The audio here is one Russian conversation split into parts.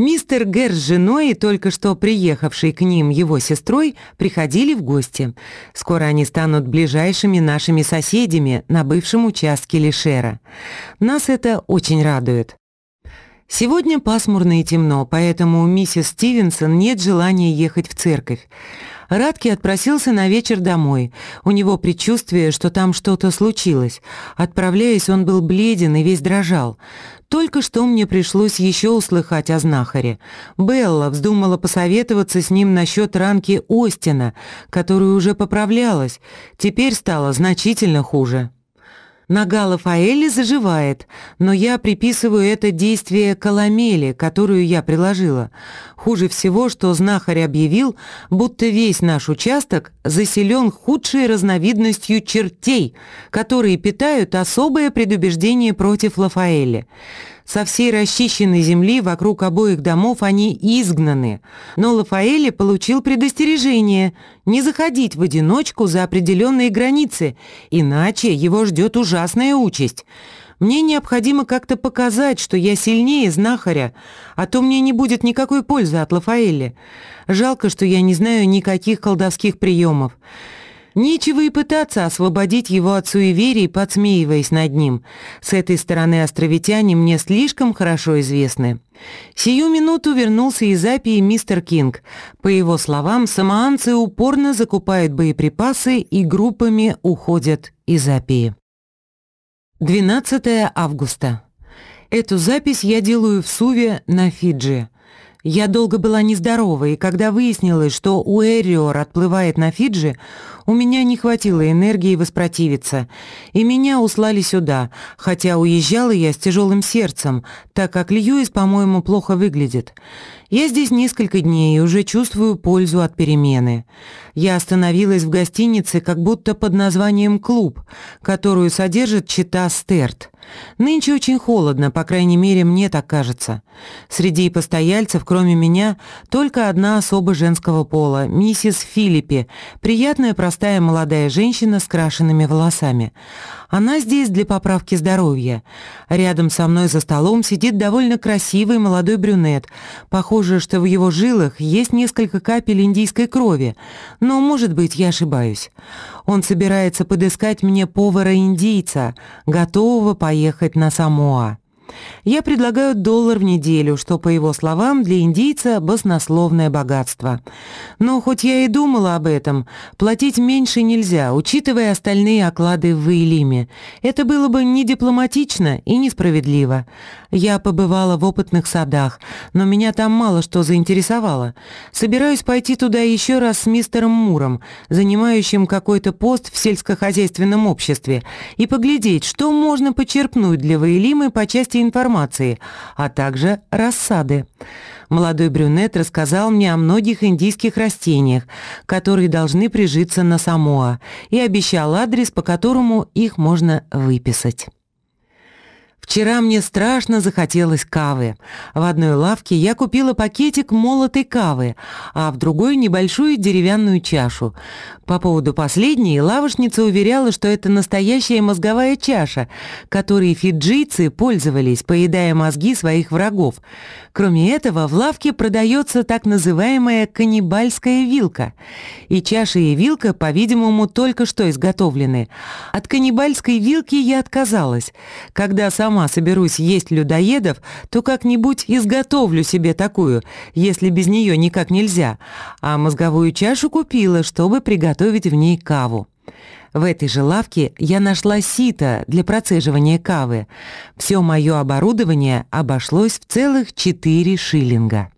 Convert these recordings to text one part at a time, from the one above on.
Мистер Гэр с женой и только что приехавший к ним его сестрой приходили в гости. Скоро они станут ближайшими нашими соседями на бывшем участке Лишера. Нас это очень радует. Сегодня пасмурно и темно, поэтому у миссис Стивенсон нет желания ехать в церковь. Радки отпросился на вечер домой. У него предчувствие, что там что-то случилось. Отправляясь, он был бледен и весь дрожал. Только что мне пришлось еще услыхать о знахаре. Белла вздумала посоветоваться с ним насчет ранки Остина, которая уже поправлялась. Теперь стало значительно хуже. Нога Лафаэли заживает, но я приписываю это действие коломели, которую я приложила. Хуже всего, что знахарь объявил, будто весь наш участок заселен худшей разновидностью чертей, которые питают особое предубеждение против Лафаэли. Со всей расчищенной земли вокруг обоих домов они изгнаны. Но Лафаэле получил предостережение не заходить в одиночку за определенные границы, иначе его ждет ужасная участь. Мне необходимо как-то показать, что я сильнее знахаря, а то мне не будет никакой пользы от Лафаэля. Жалко, что я не знаю никаких колдовских приемов. Нечего и пытаться освободить его от суеверий, подсмеиваясь над ним. С этой стороны островитяне мне слишком хорошо известны. Сию минуту вернулся из Апии мистер Кинг. По его словам, самоанцы упорно закупают боеприпасы и группами уходят из Апии. 12 августа. Эту запись я делаю в Суве на Фиджи. Я долго была нездорова, и когда выяснилось, что Уэриор отплывает на Фиджи, у меня не хватило энергии воспротивиться, и меня услали сюда, хотя уезжала я с тяжелым сердцем, так как Льюис, по-моему, плохо выглядит. Я здесь несколько дней и уже чувствую пользу от перемены. Я остановилась в гостинице как будто под названием «Клуб», которую содержит чита Стерт. Нынче очень холодно, по крайней мере, мне так кажется. Среди постояльцев, кроме меня, только одна особа женского пола, миссис Филиппи, приятная простая молодая женщина с крашенными волосами. Она здесь для поправки здоровья. Рядом со мной за столом сидит довольно красивый молодой брюнет. Похоже, что в его жилах есть несколько капель индийской крови, но, может быть, я ошибаюсь. Он собирается подыскать мне повара-индийца, готового поехать на Самоа. Я предлагаю доллар в неделю, что, по его словам, для индийца баснословное богатство. Но хоть я и думала об этом, платить меньше нельзя, учитывая остальные оклады в Вейлиме. Это было бы не дипломатично и несправедливо. Я побывала в опытных садах, но меня там мало что заинтересовало. Собираюсь пойти туда еще раз с мистером Муром, занимающим какой-то пост в сельскохозяйственном обществе, и поглядеть, что можно почерпнуть для Вейлимы по части информации, а также рассады. Молодой брюнет рассказал мне о многих индийских растениях, которые должны прижиться на Самоа, и обещал адрес, по которому их можно выписать. Вчера мне страшно захотелось кавы. В одной лавке я купила пакетик молотой кавы, а в другой небольшую деревянную чашу. По поводу последней лавочница уверяла, что это настоящая мозговая чаша, которой фиджийцы пользовались, поедая мозги своих врагов. Кроме этого, в лавке продается так называемая каннибальская вилка. И чаша и вилка, по-видимому, только что изготовлены. От каннибальской вилки я отказалась. Когда сама соберусь есть людоедов, то как-нибудь изготовлю себе такую, если без нее никак нельзя. А мозговую чашу купила, чтобы приготовить в ней каву. В этой же лавке я нашла сито для процеживания кавы. Все мое оборудование обошлось в целых 4 шиллинга.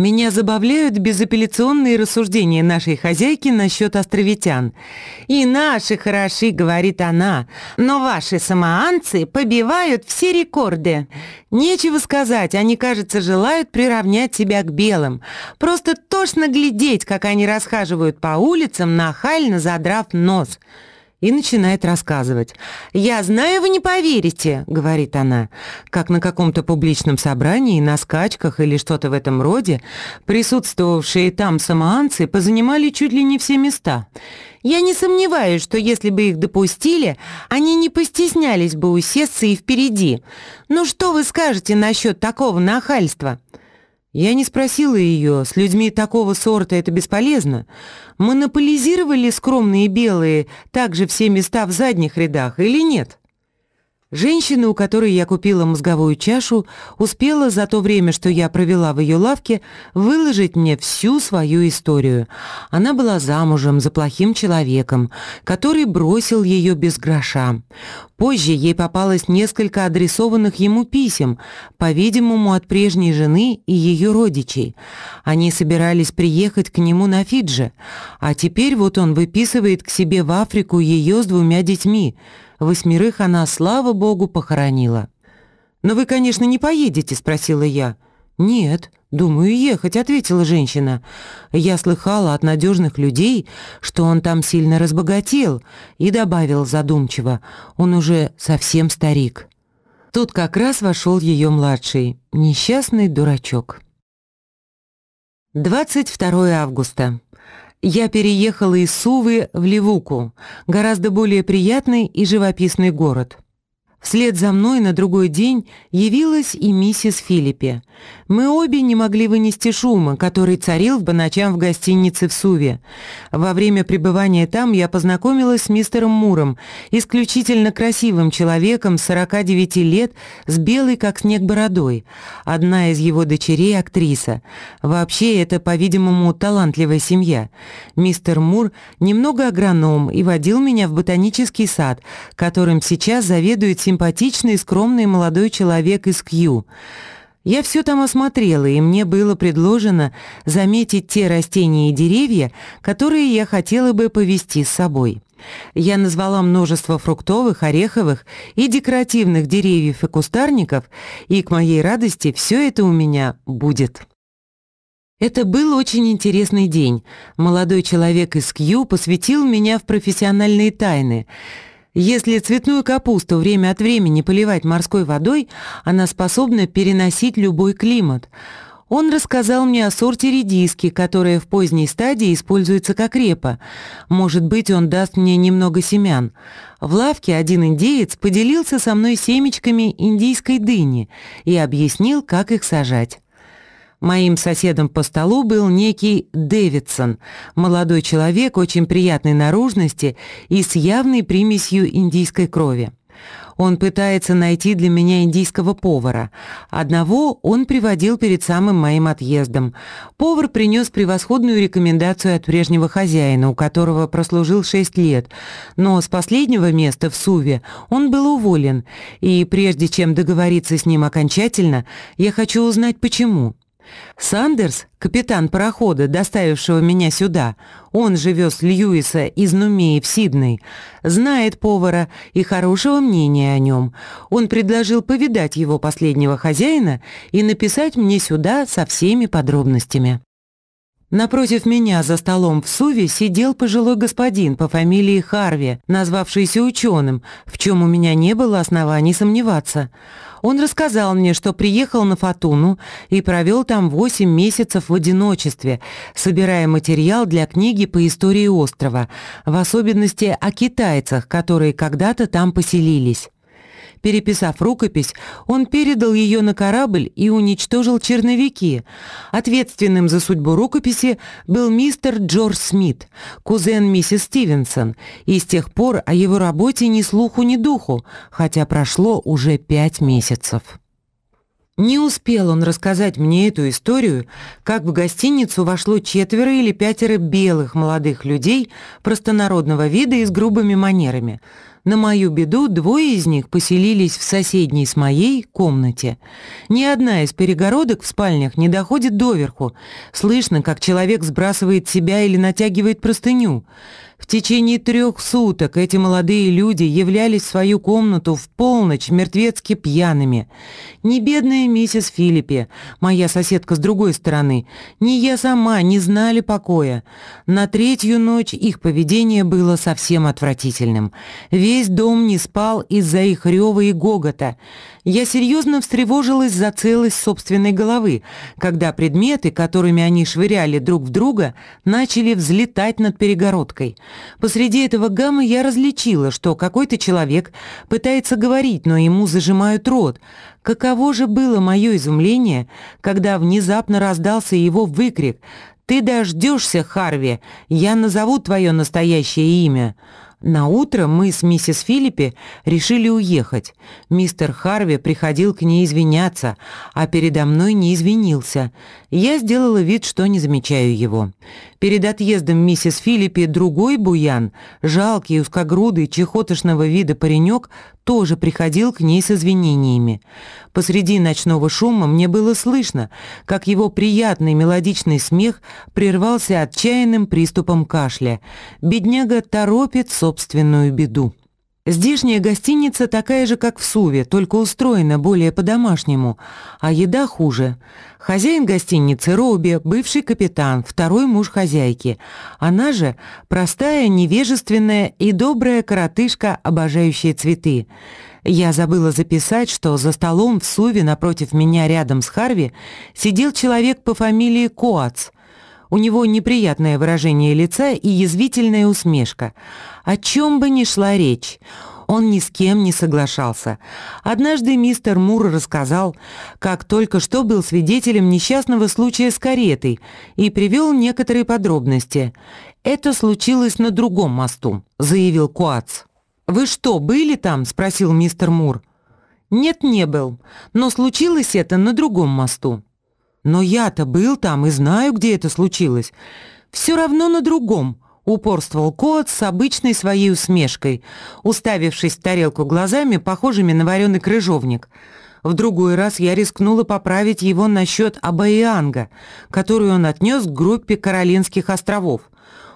Меня забавляют безапелляционные рассуждения нашей хозяйки насчет островитян. «И наши хороши», — говорит она, — «но ваши самоанцы побивают все рекорды. Нечего сказать, они, кажется, желают приравнять себя к белым. Просто тошно глядеть, как они расхаживают по улицам, нахально задрав нос» и начинает рассказывать. «Я знаю, вы не поверите», — говорит она, как на каком-то публичном собрании, на скачках или что-то в этом роде присутствовавшие там самоанцы позанимали чуть ли не все места. Я не сомневаюсь, что если бы их допустили, они не постеснялись бы усесться и впереди. Ну что вы скажете насчет такого нахальства?» Я не спросила ее, с людьми такого сорта это бесполезно. Монополизировали скромные белые также все места в задних рядах или нет? Женщина, у которой я купила мозговую чашу, успела за то время, что я провела в ее лавке, выложить мне всю свою историю. Она была замужем за плохим человеком, который бросил ее без гроша. Позже ей попалось несколько адресованных ему писем, по-видимому, от прежней жены и ее родичей. Они собирались приехать к нему на Фиджи, а теперь вот он выписывает к себе в Африку ее с двумя детьми – Восьмерых она, слава богу, похоронила. «Но вы, конечно, не поедете?» – спросила я. «Нет, думаю ехать», – ответила женщина. «Я слыхала от надежных людей, что он там сильно разбогател», и добавил задумчиво, «он уже совсем старик». Тут как раз вошел ее младший, несчастный дурачок. 22 августа. Я переехала из Сувы в Ливуку, гораздо более приятный и живописный город. Вслед за мной на другой день явилась и миссис Филиппе. Мы обе не могли вынести шума, который царил по ночам в гостинице в Суве. Во время пребывания там я познакомилась с мистером Муром, исключительно красивым человеком 49 лет с белой как снег бородой. Одна из его дочерей – актриса. Вообще это, по-видимому, талантливая семья. Мистер Мур немного агроном и водил меня в ботанический сад, которым сейчас заведует симпатичный и скромный молодой человек из Кью. Я все там осмотрела, и мне было предложено заметить те растения и деревья, которые я хотела бы повезти с собой. Я назвала множество фруктовых, ореховых и декоративных деревьев и кустарников, и, к моей радости, все это у меня будет. Это был очень интересный день. Молодой человек из Кью посвятил меня в профессиональные тайны — если цветную капусту время от времени поливать морской водой, она способна переносить любой климат. Он рассказал мне о сорте редиски, которая в поздней стадии используется как репа. Может быть, он даст мне немного семян. В лавке один индеец поделился со мной семечками индийской дыни и объяснил, как их сажать. Моим соседом по столу был некий Дэвидсон, молодой человек очень приятной наружности и с явной примесью индийской крови. Он пытается найти для меня индийского повара. Одного он приводил перед самым моим отъездом. Повар принес превосходную рекомендацию от прежнего хозяина, у которого прослужил шесть лет. Но с последнего места в Суве он был уволен, и прежде чем договориться с ним окончательно, я хочу узнать почему. Сандерс, капитан парохода, доставившего меня сюда, он же вез Льюиса из Нумеи в Сидней, знает повара и хорошего мнения о нем. Он предложил повидать его последнего хозяина и написать мне сюда со всеми подробностями. Напротив меня за столом в Суве сидел пожилой господин по фамилии Харви, назвавшийся ученым, в чем у меня не было оснований сомневаться. Он рассказал мне, что приехал на Фатуну и провел там восемь месяцев в одиночестве, собирая материал для книги по истории острова, в особенности о китайцах, которые когда-то там поселились. Переписав рукопись, он передал ее на корабль и уничтожил черновики. Ответственным за судьбу рукописи был мистер Джордж Смит, кузен миссис Стивенсон, и с тех пор о его работе ни слуху, ни духу, хотя прошло уже пять месяцев. Не успел он рассказать мне эту историю, как в гостиницу вошло четверо или пятеро белых молодых людей простонародного вида и с грубыми манерами – на мою беду двое из них поселились в соседней с моей комнате. Ни одна из перегородок в спальнях не доходит доверху. Слышно, как человек сбрасывает себя или натягивает простыню. В течение трех суток эти молодые люди являлись в свою комнату в полночь мертвецки пьяными. Ни бедная миссис Филиппе, моя соседка с другой стороны, ни я сама не знали покоя. На третью ночь их поведение было совсем отвратительным. Весь дом не спал из-за их рева и гогота. Я серьезно встревожилась за целость собственной головы, когда предметы, которыми они швыряли друг в друга, начали взлетать над перегородкой. Посреди этого гамма я различила, что какой-то человек пытается говорить, но ему зажимают рот. Каково же было мое изумление, когда внезапно раздался его выкрик «Ты дождешься, Харви! Я назову твое настоящее имя!» На утро мы с миссис Филиппи решили уехать. Мистер Харви приходил к ней извиняться, а передо мной не извинился. Я сделала вид, что не замечаю его. Перед отъездом миссис Филиппи другой буян, жалкий, узкогрудый, чехотошного вида паренек, тоже приходил к ней с извинениями. Посреди ночного шума мне было слышно, как его приятный мелодичный смех прервался отчаянным приступом кашля. Бедняга торопит собственную беду. Здешняя гостиница такая же, как в Суве, только устроена более по-домашнему, а еда хуже. Хозяин гостиницы Робби, бывший капитан, второй муж хозяйки. Она же простая, невежественная и добрая коротышка, обожающая цветы. Я забыла записать, что за столом в Суве напротив меня рядом с Харви сидел человек по фамилии Коац – у него неприятное выражение лица и язвительная усмешка. О чем бы ни шла речь, он ни с кем не соглашался. Однажды мистер Мур рассказал, как только что был свидетелем несчастного случая с каретой и привел некоторые подробности. «Это случилось на другом мосту», — заявил Куац. «Вы что, были там?» — спросил мистер Мур. «Нет, не был, но случилось это на другом мосту». Но я-то был там и знаю, где это случилось. Все равно на другом, упорствовал кот с обычной своей усмешкой, уставившись в тарелку глазами, похожими на вареный крыжовник. В другой раз я рискнула поправить его насчет Абаианга, которую он отнес к группе Каролинских островов.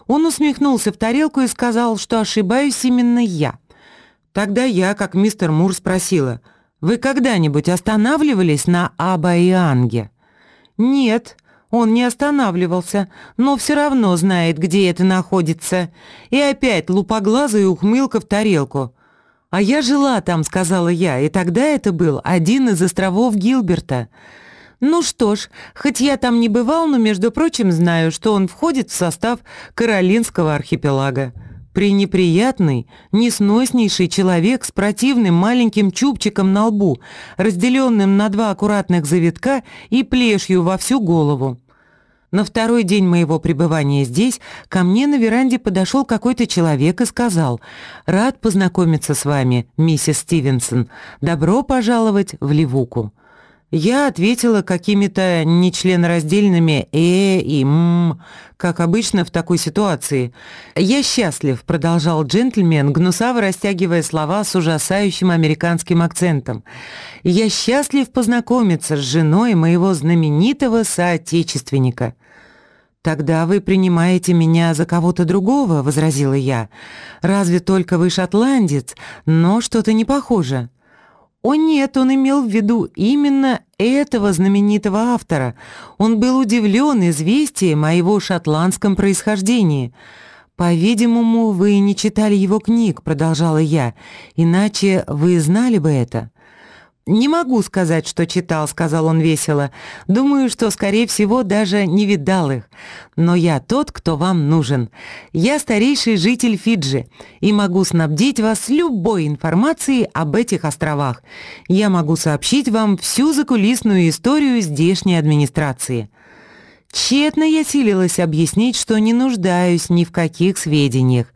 Он усмехнулся в тарелку и сказал, что ошибаюсь именно я. Тогда я, как мистер Мур, спросила, «Вы когда-нибудь останавливались на Абаианге?» «Нет, он не останавливался, но все равно знает, где это находится. И опять лупоглазая ухмылка в тарелку. «А я жила там», — сказала я, и тогда это был один из островов Гилберта. Ну что ж, хоть я там не бывал, но, между прочим, знаю, что он входит в состав Каролинского архипелага пренеприятный, несноснейший человек с противным маленьким чубчиком на лбу, разделенным на два аккуратных завитка и плешью во всю голову. На второй день моего пребывания здесь ко мне на веранде подошел какой-то человек и сказал «Рад познакомиться с вами, миссис Стивенсон. Добро пожаловать в Ливуку». Я ответила какими-то нечленораздельными «э» и «м», как обычно в такой ситуации. «Я счастлив», — продолжал джентльмен, гнусаво растягивая слова с ужасающим американским акцентом. «Я счастлив познакомиться с женой моего знаменитого соотечественника». «Тогда вы принимаете меня за кого-то другого», — возразила я. «Разве только вы шотландец, но что-то не похоже». О нет, он имел в виду именно этого знаменитого автора. Он был удивлен известием о его шотландском происхождении. «По-видимому, вы не читали его книг», — продолжала я, «иначе вы знали бы это». «Не могу сказать, что читал», — сказал он весело. «Думаю, что, скорее всего, даже не видал их. Но я тот, кто вам нужен. Я старейший житель Фиджи и могу снабдить вас любой информацией об этих островах. Я могу сообщить вам всю закулисную историю здешней администрации». Тщетно я силилась объяснить, что не нуждаюсь ни в каких сведениях.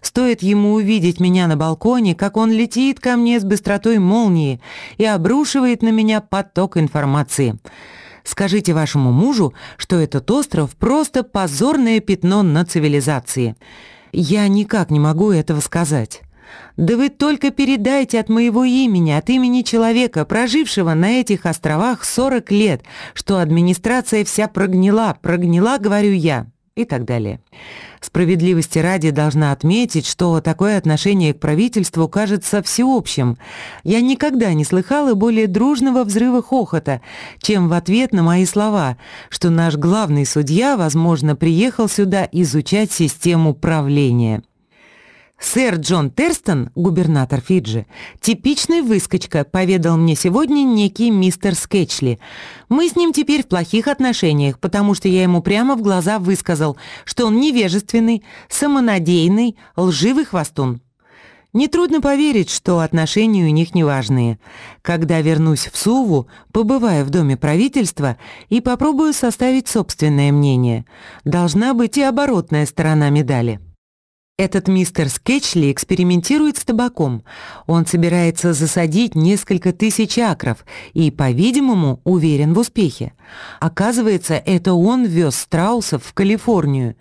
Стоит ему увидеть меня на балконе, как он летит ко мне с быстротой молнии и обрушивает на меня поток информации. Скажите вашему мужу, что этот остров просто позорное пятно на цивилизации. Я никак не могу этого сказать. Да вы только передайте от моего имени, от имени человека, прожившего на этих островах 40 лет, что администрация вся прогнила, прогнила, говорю я, и так далее. Справедливости ради должна отметить, что такое отношение к правительству кажется всеобщим. Я никогда не слыхала более дружного взрыва хохота, чем в ответ на мои слова, что наш главный судья, возможно, приехал сюда изучать систему правления. Сэр Джон Терстон, губернатор Фиджи, типичный выскочка, поведал мне сегодня некий мистер Скетчли. Мы с ним теперь в плохих отношениях, потому что я ему прямо в глаза высказал, что он невежественный, самонадеянный, лживый хвостун. Нетрудно поверить, что отношения у них неважные. Когда вернусь в Суву, побываю в Доме правительства и попробую составить собственное мнение. Должна быть и оборотная сторона медали. Этот мистер Скетчли экспериментирует с табаком. Он собирается засадить несколько тысяч акров и, по-видимому, уверен в успехе. Оказывается, это он вез страусов в Калифорнию.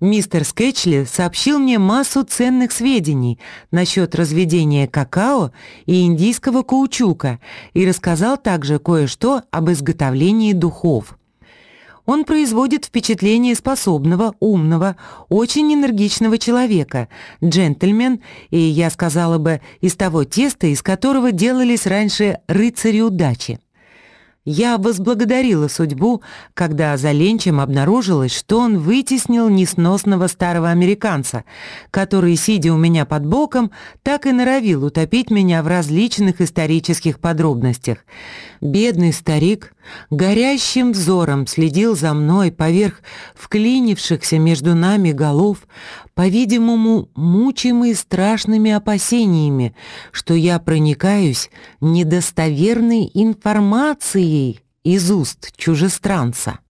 Мистер Скетчли сообщил мне массу ценных сведений насчет разведения какао и индийского каучука и рассказал также кое-что об изготовлении духов. Он производит впечатление способного, умного, очень энергичного человека, джентльмен, и, я сказала бы, из того теста, из которого делались раньше рыцари удачи. Я возблагодарила судьбу, когда за Ленчем обнаружилось, что он вытеснил несносного старого американца, который, сидя у меня под боком, так и норовил утопить меня в различных исторических подробностях. Бедный старик горящим взором следил за мной поверх вклинившихся между нами голов, по-видимому, мучимый страшными опасениями, что я проникаюсь недостоверной информацией из уст чужестранца.